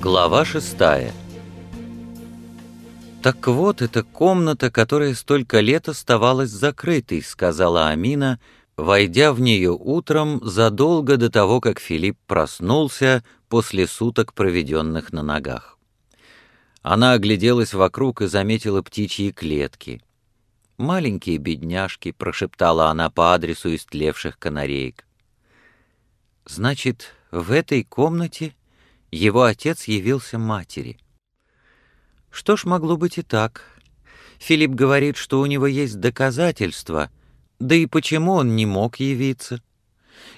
Глава шестая «Так вот, эта комната, которая столько лет оставалась закрытой», — сказала Амина, войдя в нее утром задолго до того, как Филипп проснулся после суток, проведенных на ногах. Она огляделась вокруг и заметила птичьи клетки. «Маленькие бедняжки», — прошептала она по адресу истлевших канареек. «Значит, в этой комнате его отец явился матери». Что ж, могло быть и так. Филипп говорит, что у него есть доказательства, да и почему он не мог явиться?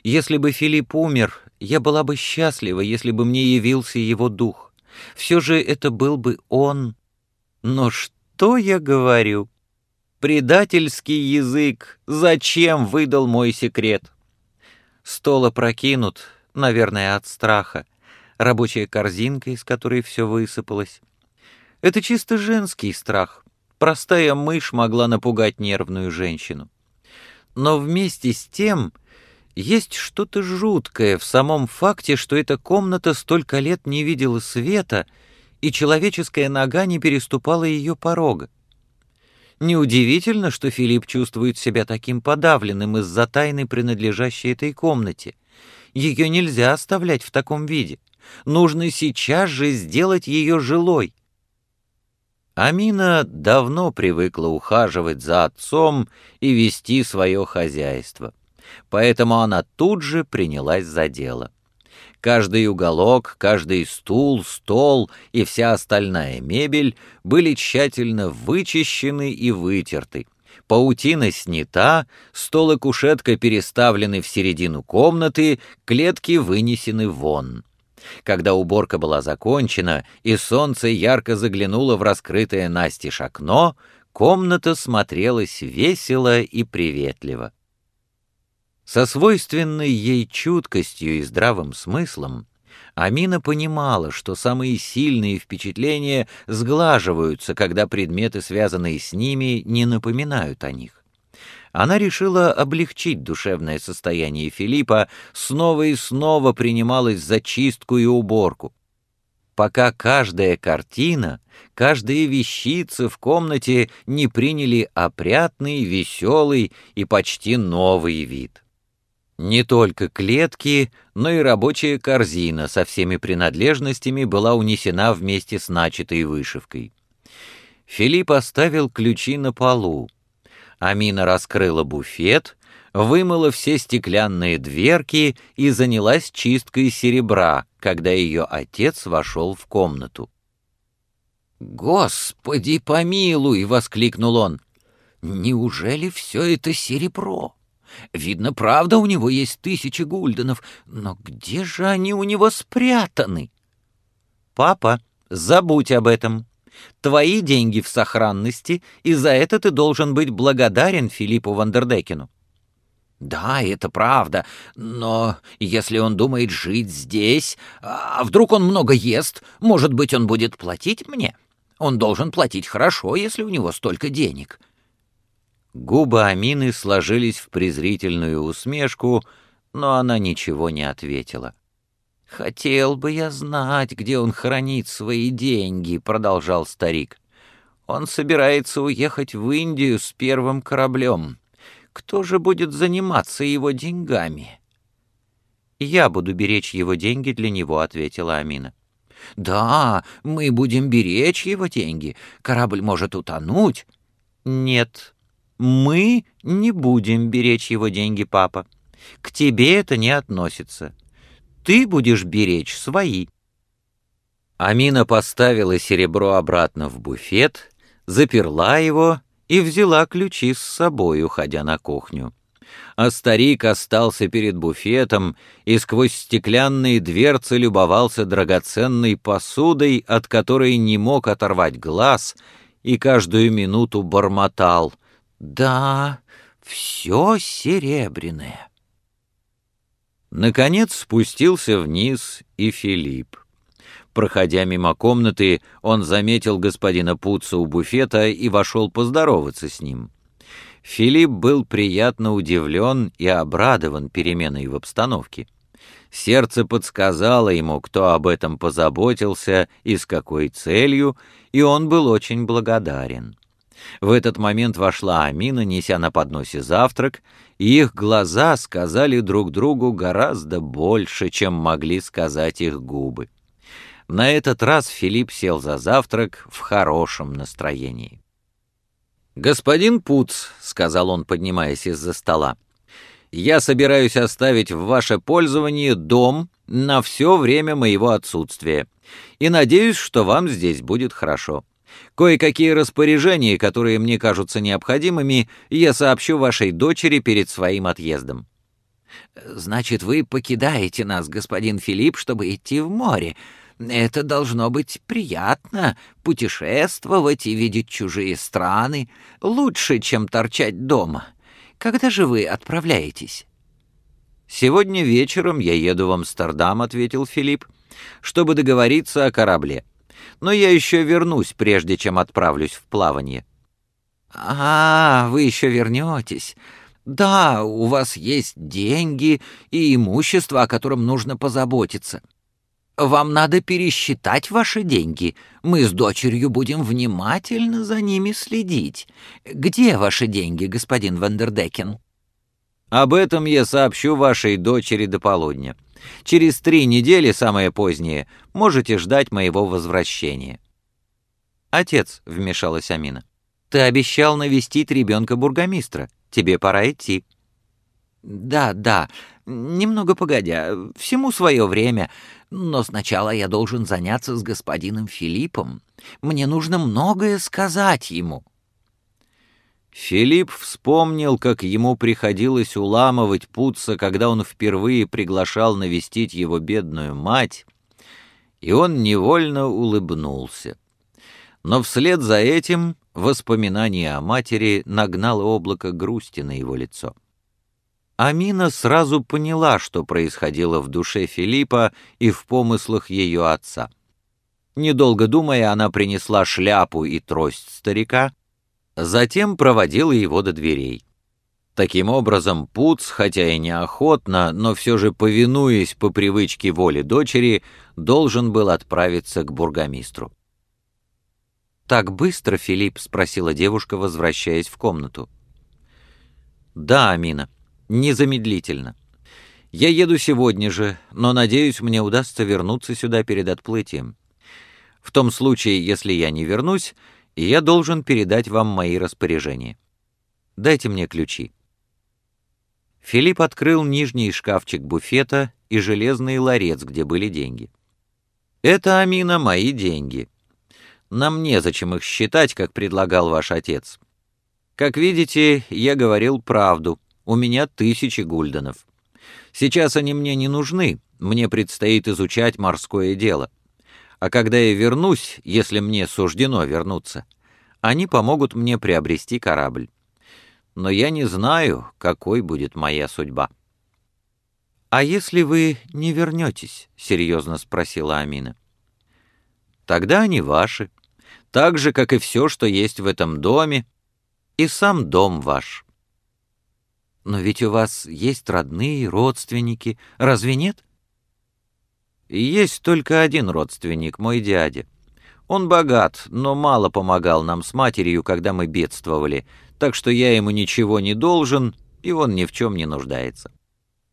Если бы Филипп умер, я была бы счастлива, если бы мне явился его дух. Все же это был бы он. Но что я говорю? Предательский язык. Зачем выдал мой секрет? Стол опрокинут, наверное, от страха. Рабочая корзинка, из которой все высыпалось. Это чисто женский страх. Простая мышь могла напугать нервную женщину. Но вместе с тем есть что-то жуткое в самом факте, что эта комната столько лет не видела света, и человеческая нога не переступала ее порога. Неудивительно, что Филипп чувствует себя таким подавленным из-за тайны, принадлежащей этой комнате. Ее нельзя оставлять в таком виде. Нужно сейчас же сделать ее жилой. Амина давно привыкла ухаживать за отцом и вести свое хозяйство, поэтому она тут же принялась за дело. Каждый уголок, каждый стул, стол и вся остальная мебель были тщательно вычищены и вытерты. Паутина снята, стол и кушетка переставлены в середину комнаты, клетки вынесены вон. Когда уборка была закончена и солнце ярко заглянуло в раскрытое настежь окно, комната смотрелась весело и приветливо. Со свойственной ей чуткостью и здравым смыслом Амина понимала, что самые сильные впечатления сглаживаются, когда предметы, связанные с ними, не напоминают о них она решила облегчить душевное состояние Филиппа, снова и снова принималась за чистку и уборку. Пока каждая картина, каждая вещица в комнате не приняли опрятный, веселый и почти новый вид. Не только клетки, но и рабочая корзина со всеми принадлежностями была унесена вместе с начатой вышивкой. Филипп оставил ключи на полу, Амина раскрыла буфет, вымыла все стеклянные дверки и занялась чисткой серебра, когда ее отец вошел в комнату. «Господи помилуй!» — воскликнул он. «Неужели все это серебро? Видно, правда, у него есть тысячи гульденов, но где же они у него спрятаны?» «Папа, забудь об этом. Твои деньги в сохранности, и за это ты должен быть благодарен Филиппу Вандердекину. Да, это правда, но если он думает жить здесь, а вдруг он много ест, может быть, он будет платить мне? Он должен платить хорошо, если у него столько денег. Губы Амины сложились в презрительную усмешку, но она ничего не ответила. «Хотел бы я знать, где он хранит свои деньги», — продолжал старик. «Он собирается уехать в Индию с первым кораблем. Кто же будет заниматься его деньгами?» «Я буду беречь его деньги для него», — ответила Амина. «Да, мы будем беречь его деньги. Корабль может утонуть». «Нет, мы не будем беречь его деньги, папа. К тебе это не относится ты будешь беречь свои». Амина поставила серебро обратно в буфет, заперла его и взяла ключи с собой, уходя на кухню. А старик остался перед буфетом и сквозь стеклянные дверцы любовался драгоценной посудой, от которой не мог оторвать глаз, и каждую минуту бормотал «Да, все серебряное». Наконец спустился вниз и Филипп. Проходя мимо комнаты, он заметил господина Пуца у буфета и вошел поздороваться с ним. Филипп был приятно удивлен и обрадован переменой в обстановке. Сердце подсказало ему, кто об этом позаботился и с какой целью, и он был очень благодарен. В этот момент вошла Амина, неся на подносе завтрак, и их глаза сказали друг другу гораздо больше, чем могли сказать их губы. На этот раз Филипп сел за завтрак в хорошем настроении. «Господин Пуц», — сказал он, поднимаясь из-за стола, — «я собираюсь оставить в ваше пользование дом на все время моего отсутствия, и надеюсь, что вам здесь будет хорошо. Кое-какие распоряжения, которые мне кажутся необходимыми, я сообщу вашей дочери перед своим отъездом». «Значит, вы покидаете нас, господин Филипп, чтобы идти в море. Это должно быть приятно — путешествовать и видеть чужие страны, лучше, чем торчать дома. Когда же вы отправляетесь?» «Сегодня вечером я еду в Амстердам», — ответил Филипп, «чтобы договориться о корабле. Но я еще вернусь, прежде чем отправлюсь в плавание». «А, вы еще вернетесь. Да, у вас есть деньги и имущество, о котором нужно позаботиться». Вам надо пересчитать ваши деньги. Мы с дочерью будем внимательно за ними следить. Где ваши деньги, господин Вандердекен?» «Об этом я сообщу вашей дочери до полудня. Через три недели, самое позднее, можете ждать моего возвращения». «Отец», — вмешалась Амина, — «ты обещал навестить ребенка бургомистра. Тебе пора идти». «Да, да, немного погодя, всему свое время. Но сначала я должен заняться с господином Филиппом. Мне нужно многое сказать ему». Филипп вспомнил, как ему приходилось уламывать Путца, когда он впервые приглашал навестить его бедную мать, и он невольно улыбнулся. Но вслед за этим воспоминание о матери нагнало облако грусти на его лицо. Амина сразу поняла, что происходило в душе Филиппа и в помыслах ее отца. Недолго думая, она принесла шляпу и трость старика, затем проводила его до дверей. Таким образом, Пуц, хотя и неохотно, но все же повинуясь по привычке воли дочери, должен был отправиться к бургомистру. «Так быстро, Филипп?» — спросила девушка, возвращаясь в комнату. «Да, Амина незамедлительно. Я еду сегодня же, но, надеюсь, мне удастся вернуться сюда перед отплытием. В том случае, если я не вернусь, я должен передать вам мои распоряжения. Дайте мне ключи». Филипп открыл нижний шкафчик буфета и железный ларец, где были деньги. «Это, Амина, мои деньги. Нам незачем их считать, как предлагал ваш отец. Как видите, я говорил правду, у меня тысячи гульденов. Сейчас они мне не нужны, мне предстоит изучать морское дело. А когда я вернусь, если мне суждено вернуться, они помогут мне приобрести корабль. Но я не знаю, какой будет моя судьба». «А если вы не вернетесь?» — серьезно спросила Амина. «Тогда они ваши, так же, как и все, что есть в этом доме, и сам дом ваш». Но ведь у вас есть родные, родственники, разве нет? Есть только один родственник, мой дядя. Он богат, но мало помогал нам с матерью, когда мы бедствовали, так что я ему ничего не должен, и он ни в чем не нуждается.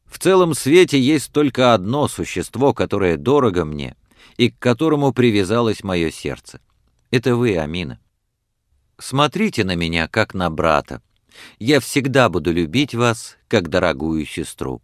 В целом свете есть только одно существо, которое дорого мне и к которому привязалось мое сердце. Это вы, Амина. Смотрите на меня, как на брата, я всегда буду любить вас, как дорогую сестру.